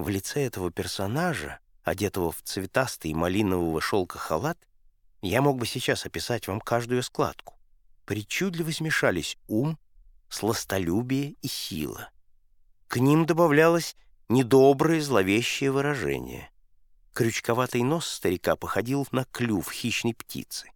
В лице этого персонажа, одетого в цветастый малинового шелка халат, я мог бы сейчас описать вам каждую складку. Причудливо смешались ум, сластолюбие и сила. К ним добавлялось недоброе зловещее выражение. Крючковатый нос старика походил на клюв хищной птицы.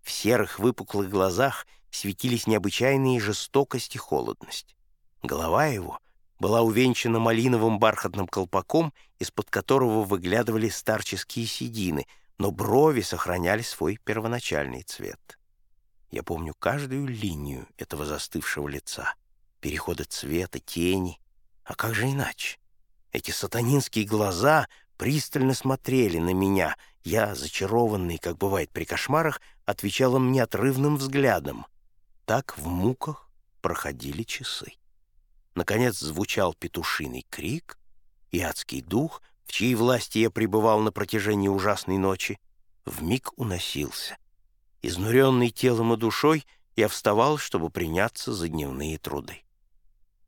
В серых выпуклых глазах светились необычайные жестокость и холодность. Голова его была увенчана малиновым бархатным колпаком, из-под которого выглядывали старческие седины, но брови сохраняли свой первоначальный цвет. Я помню каждую линию этого застывшего лица, перехода цвета, тени. А как же иначе? Эти сатанинские глаза пристально смотрели на меня. Я, зачарованный, как бывает при кошмарах, отвечал им неотрывным взглядом. Так в муках проходили часы. Наконец звучал петушиный крик, и адский дух, в чьей власти я пребывал на протяжении ужасной ночи, вмиг уносился. Изнуренный телом и душой, я вставал, чтобы приняться за дневные труды.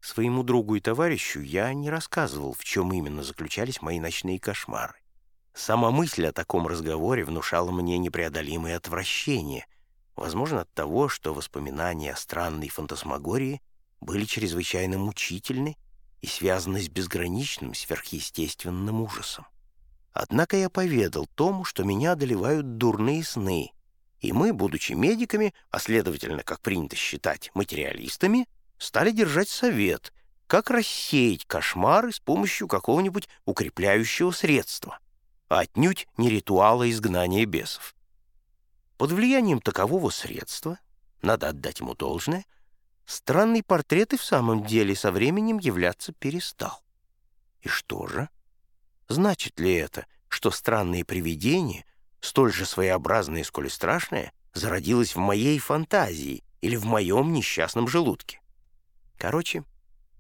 Своему другу и товарищу я не рассказывал, в чем именно заключались мои ночные кошмары. Сама мысль о таком разговоре внушала мне непреодолимое отвращение, возможно, от того, что воспоминания о странной фантасмагории были чрезвычайно мучительны и связаны с безграничным сверхъестественным ужасом. Однако я поведал Тому, что меня одолевают дурные сны, и мы, будучи медиками, а следовательно, как принято считать, материалистами, стали держать совет, как рассеять кошмары с помощью какого-нибудь укрепляющего средства, а отнюдь не ритуала изгнания бесов. Под влиянием такового средства, надо отдать ему должное, странный портрет и в самом деле со временем являться перестал. И что же? Значит ли это, что странные привидения, столь же своеобразное, сколь и страшное, зародилось в моей фантазии или в моем несчастном желудке. Короче,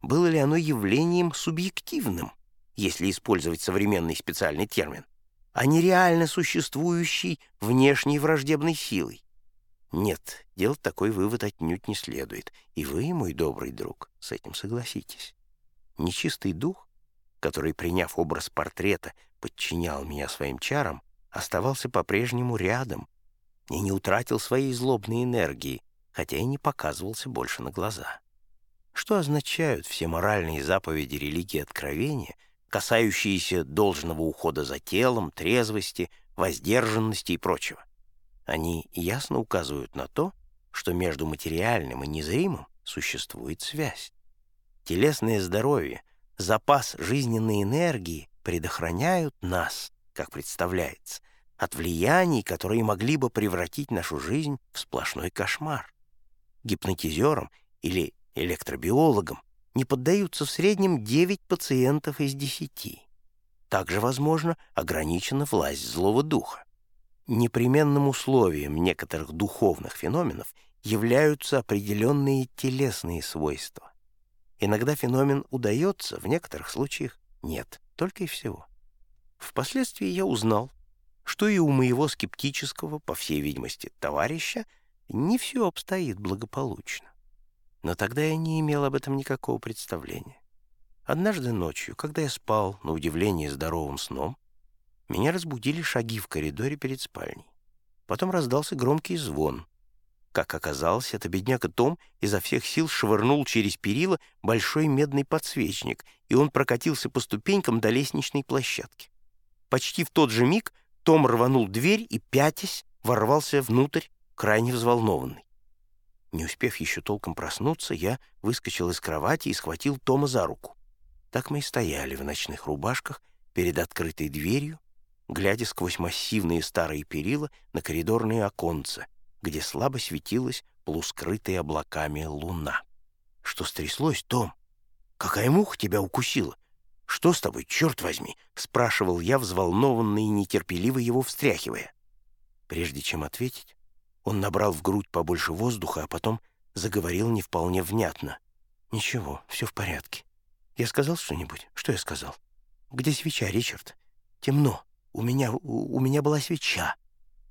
было ли оно явлением субъективным, если использовать современный специальный термин, а не реально существующей внешней враждебной силой? Нет, делать такой вывод отнюдь не следует, и вы, мой добрый друг, с этим согласитесь. Нечистый дух, который, приняв образ портрета, подчинял меня своим чарам, оставался по-прежнему рядом и не утратил своей злобной энергии, хотя и не показывался больше на глаза. Что означают все моральные заповеди религии откровения, касающиеся должного ухода за телом, трезвости, воздержанности и прочего? Они ясно указывают на то, что между материальным и незримым существует связь. Телесное здоровье, запас жизненной энергии предохраняют нас как представляется, от влияний, которые могли бы превратить нашу жизнь в сплошной кошмар. Гипнотизерам или электробиологам не поддаются в среднем 9 пациентов из 10. Также, возможно, ограничена власть злого духа. Непременным условием некоторых духовных феноменов являются определенные телесные свойства. Иногда феномен удается, в некоторых случаях нет, только и всего. Впоследствии я узнал, что и у моего скептического, по всей видимости, товарища не все обстоит благополучно. Но тогда я не имел об этом никакого представления. Однажды ночью, когда я спал, на удивление здоровым сном, меня разбудили шаги в коридоре перед спальней. Потом раздался громкий звон. Как оказалось, это бедняка Том изо всех сил швырнул через перила большой медный подсвечник, и он прокатился по ступенькам до лестничной площадки. Почти в тот же миг Том рванул дверь и, пятясь, ворвался внутрь, крайне взволнованный. Не успев еще толком проснуться, я выскочил из кровати и схватил Тома за руку. Так мы и стояли в ночных рубашках перед открытой дверью, глядя сквозь массивные старые перила на коридорные оконца, где слабо светилась полускрытая облаками луна. «Что стряслось, Том? Какая муха тебя укусила?» «Что с тобой, черт возьми?» — спрашивал я, взволнованный и нетерпеливо его встряхивая. Прежде чем ответить, он набрал в грудь побольше воздуха, а потом заговорил не вполне внятно. «Ничего, все в порядке. Я сказал что-нибудь? Что я сказал? Где свеча, Ричард? Темно. У меня, у, меня была свеча».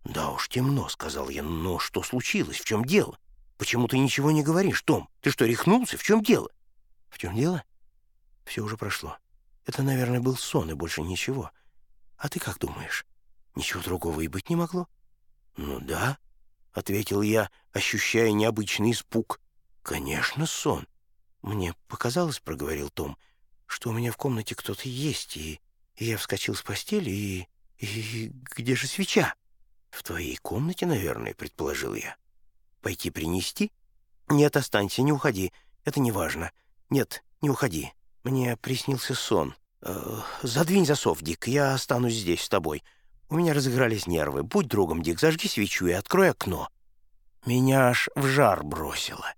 «Да уж, темно», — сказал я. «Но что случилось? В чем дело? Почему ты ничего не говоришь, Том? Ты что, рехнулся? В чем дело?» «В чем дело? Все уже прошло. Это, наверное, был сон и больше ничего. А ты как думаешь? Ничего другого и быть не могло? Ну да, — ответил я, ощущая необычный испуг. Конечно, сон. Мне показалось, — проговорил Том, — что у меня в комнате кто-то есть, и, и я вскочил с постели, и... и где же свеча? В твоей комнате, наверное, — предположил я. Пойти принести? Нет, останься, не уходи. Это не важно. Нет, не уходи. Мне приснился сон. Э, задвинь засов, Дик, я останусь здесь с тобой. У меня разыгрались нервы. Будь другом, Дик, зажги свечу и открой окно. Меня аж в жар бросило.